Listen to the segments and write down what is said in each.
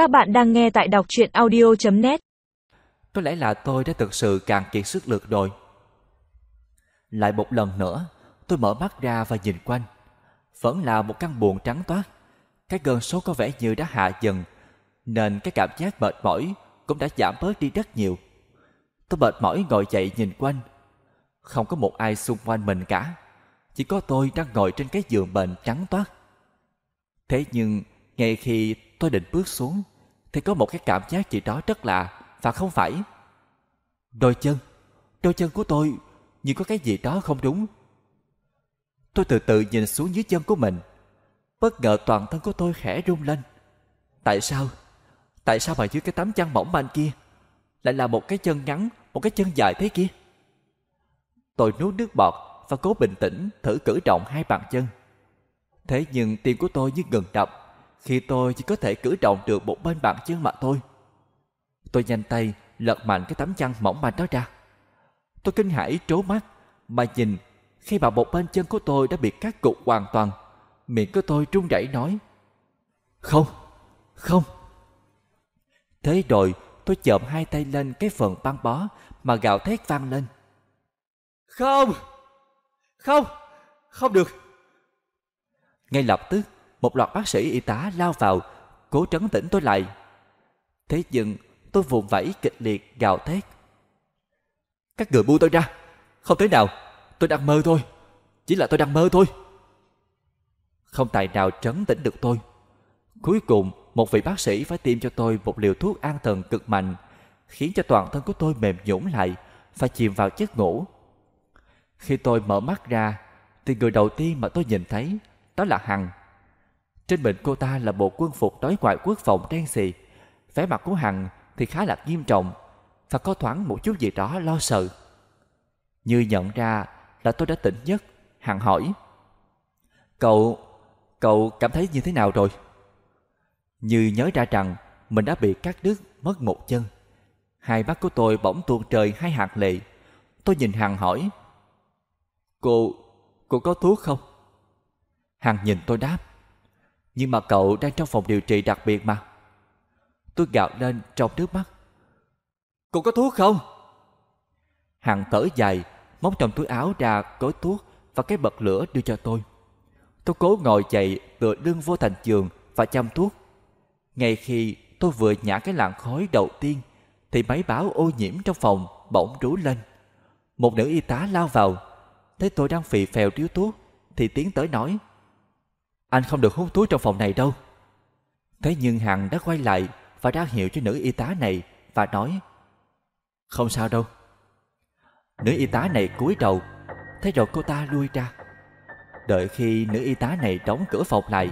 Các bạn đang nghe tại đọc chuyện audio.net Có lẽ là tôi đã thực sự càng kiệt sức lực rồi. Lại một lần nữa, tôi mở mắt ra và nhìn quanh. Vẫn là một căn buồng trắng toát. Cái cơn số có vẻ như đã hạ dần, nên cái cảm giác mệt mỏi cũng đã giảm bớt đi rất nhiều. Tôi mệt mỏi ngồi dậy nhìn quanh. Không có một ai xung quanh mình cả. Chỉ có tôi đang ngồi trên cái giường bệnh trắng toát. Thế nhưng, ngay khi tôi định bước xuống, thì có một cái cảm giác gì đó rất lạ, và không phải. Đôi chân, đôi chân của tôi nhưng có cái gì đó không đúng. Tôi từ từ nhìn xuống dưới chân của mình. Bất ngờ toàn thân của tôi khẽ rung lên. Tại sao? Tại sao mà dưới cái tấm chăn mỏng manh kia lại là một cái chân ngắn, một cái chân dài thế kia? Tôi nuốt nước bọt và cố bình tĩnh thử cử động hai bàn chân. Thế nhưng tim của tôi như ngừng đập khi tôi chỉ có thể cử động được một bên bàn chân mà thôi. Tôi nhanh tay lật mạnh cái tấm chăn mỏng manh đó ra. Tôi kinh hãi trố mắt mà nhìn khi mà một bên chân của tôi đã bị cắt cụt hoàn toàn. Miệng của tôi run rẩy nói Không, không. Thế rồi tôi chộm hai tay lên cái phần băng bó mà gào thét vang lên. Không, không, không được. Ngay lập tức, một loạt bác sĩ y tá lao vào, cố trấn tĩnh tôi lại. Thế nhưng tôi vùng vẫy kịch liệt gào thét. Các người buông tôi ra, không thể nào, tôi đang mơ thôi, chỉ là tôi đang mơ thôi. Không tài nào trấn tĩnh được tôi. Cuối cùng, một vị bác sĩ phải tiêm cho tôi một liều thuốc an thần cực mạnh, khiến cho toàn thân của tôi mềm nhũn lại và chìm vào giấc ngủ. Khi tôi mở mắt ra, thì người đầu tiên mà tôi nhìn thấy đó là Hằng. Trên mình cô ta là bộ quân phục đối ngoại quốc phòng đen xì. Vẻ mặt của Hằng thì khá là nghiêm trọng và có thoáng một chút gì đó lo sợ. Như nhận ra là tôi đã tỉnh giấc, Hằng hỏi. Cậu, cậu cảm thấy như thế nào rồi? Như nhớ ra rằng mình đã bị cắt đứt mất một chân. Hai mắt của tôi bỗng tuôn trời hai hạt lệ. Tôi nhìn Hằng hỏi. Cô, cô có thuốc không? Hằng nhìn tôi đáp. Nhưng mà cậu đang trong phòng điều trị đặc biệt mà. Tôi gạo lên trong nước mắt. Cô có thuốc không? Hằng thở dài, móc trong túi áo ra gói thuốc và cái bật lửa đưa cho tôi. Tôi cố ngồi dậy tựa lưng vô thành giường và chăm thuốc. Ngay khi tôi vừa nhả cái làn khói đầu tiên thì máy báo ô nhiễm trong phòng bỗng rú lên. Một nữ y tá lao vào. Thấy tôi đang phì phèo điếu thuốc thì tiến tới nói anh không được hút thuốc trong phòng này đâu. Thế nhưng Hằng đã quay lại và ra hiệu cho nữ y tá này và nói, Không sao đâu. Nữ y tá này cúi đầu Thế rồi cô ta lui ra. Đợi khi nữ y tá này đóng cửa phòng lại,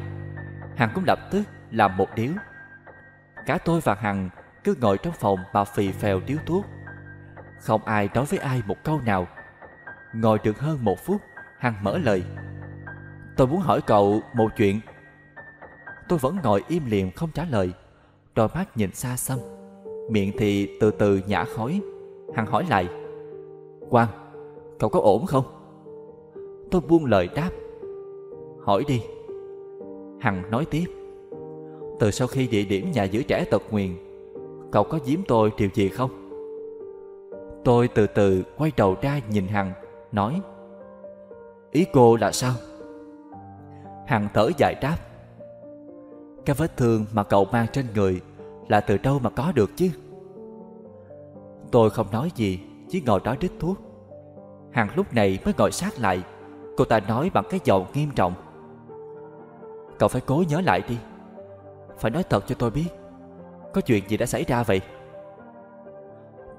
Hằng cũng lập tức làm một điếu. Cả tôi và Hằng cứ ngồi trong phòng mà phì phèo điếu thuốc. Không ai nói với ai một câu nào. Ngồi được hơn một phút, Hằng mở lời. Tôi muốn hỏi cậu một chuyện. Tôi vẫn ngồi im lìm không trả lời. Đôi mắt nhìn xa xăm. Miệng thì từ từ nhả khói. Hằng hỏi lại. Quang, cậu có ổn không? Tôi buông lời đáp. Hỏi đi. Hằng nói tiếp. Từ sau khi địa điểm nhà giữ trẻ tật nguyền Cậu có giếm tôi điều gì không? Tôi từ từ quay đầu ra nhìn Hằng Nói. Ý cô là sao? Hằng thở dài đáp. Cái vết thương mà cậu mang trên người Là từ đâu mà có được chứ? Tôi không nói gì, Chỉ ngồi đó đít thuốc. Hằng lúc này mới ngồi sát lại, Cô ta nói bằng cái giọng nghiêm trọng. Cậu phải cố nhớ lại đi. Phải nói thật cho tôi biết, Có chuyện gì đã xảy ra vậy?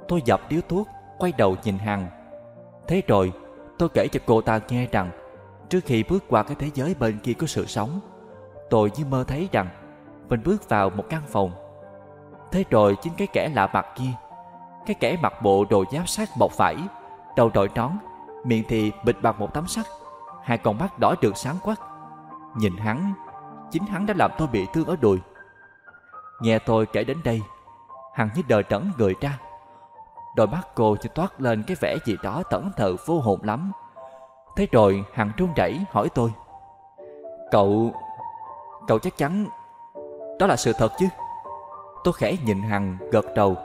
Tôi dập điếu thuốc, Quay đầu nhìn Hằng. Thế rồi, tôi kể cho cô ta nghe rằng Trước khi bước qua cái thế giới bên kia của sự sống, Tôi như mơ thấy rằng Mình bước vào một căn phòng. Thế rồi chính cái kẻ lạ mặt kia, Cái kẻ mặc bộ đồ giáp sát bọc vải, Đầu đội nón, Miệng thì bịt bằng một tấm sắt, Hai con mắt đỏ được sáng quắc. Nhìn hắn, Chính hắn đã làm tôi bị thương ở đùi. Nghe tôi kể đến đây Hằng như đờ đẫn người ra. Đôi mắt cô chỉ toát lên cái vẻ gì đó tẩn thờ vô hồn lắm. Thế rồi Hằng run rẩy hỏi tôi, Cậu... Cậu chắc chắn Đó là sự thật chứ Tôi khẽ nhìn Hằng gật đầu.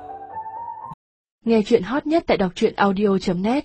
Nghe chuyện hot nhất tại đọc truyện audio.net